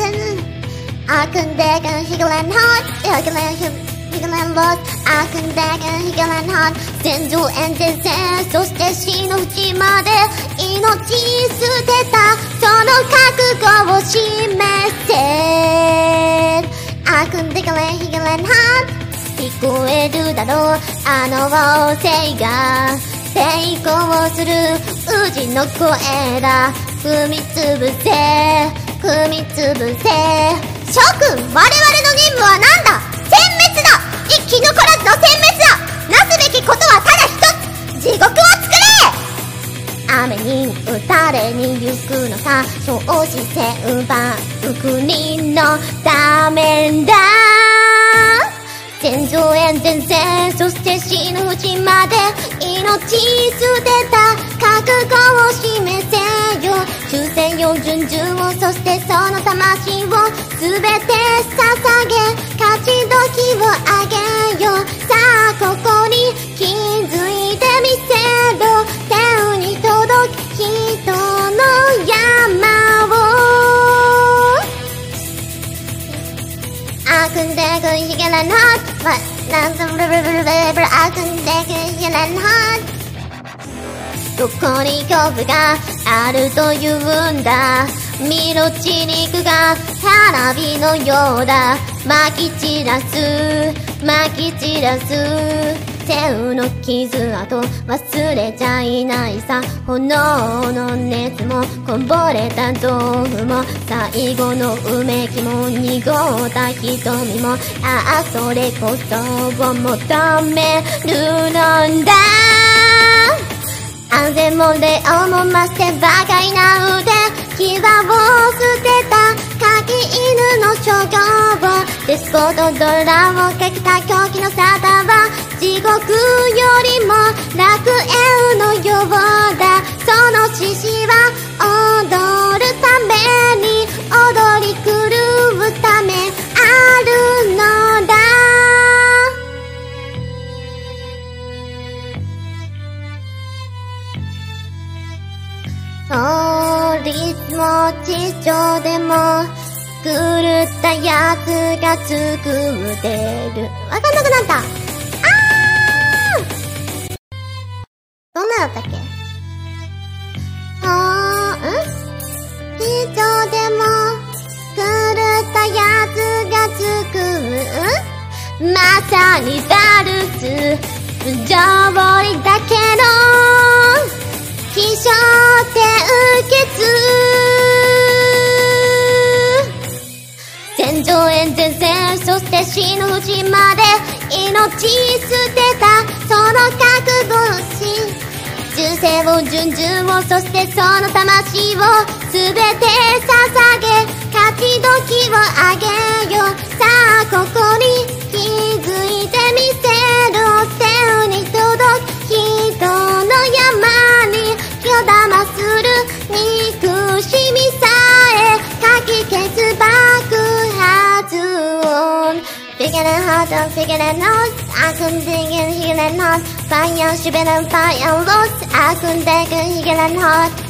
I can dig and he can land hard. I can land him. He and lost. I can dig and he can land hard. 戦場演説戦そして死の淵まで命捨てたその覚悟を示せ I can dig and he can land hard. 聞こえるだろうあの王政が抵抗する宇治の声だ踏みつぶせ踏みつぶせ。諸君我々の任務は何だ？殲滅だ。一気残らずの殲滅だ。なすべきことはただ一つ。地獄を作れ！雨に打たれに行くのさ。そうして奪う国のためだ。戦場へ前線そして死ぬ淵まで命捨てた覚悟を示せよ忠誠よ順をそしてその魂を全て捧げ勝ち時をあげよう。さあここに気づいてみせろ。手に届く人の山を。あくんでくひげらんはなんとブルブルブルブルあくんでくひげらんはどこに恐怖があるというんだ。身の血肉が花火のようだ。撒き散らす。撒き散らす。手の傷跡。忘れちゃいないさ。炎の熱も。こぼれた豆腐も。最後のうめきも濁った瞳も。ああそれこそを求めるのだ。安全も礼をも増して馬鹿いな腕牙を捨てた鍵犬の諸行をデスポートドラをかけた狂気の沙汰は地獄よりも楽園のようだ。法律も地上でも狂ったやつが作ってる。わかんなくなった。あーどんなだったっけ？あーん？地上でも狂ったやつが作る。まさにダルス上り全然そして死の淵まで命捨てたその覚悟し銃声を順々をそしてその魂を全て捧げ singing hot, I'm singing and hot. I couldn't think and singing and hot. Fire, she been on fire, lost. I couldn't think and singing and hot.